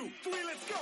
two, three, let's go!